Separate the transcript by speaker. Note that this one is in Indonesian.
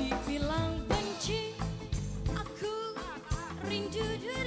Speaker 1: Dibilang benci Aku rindu dulu.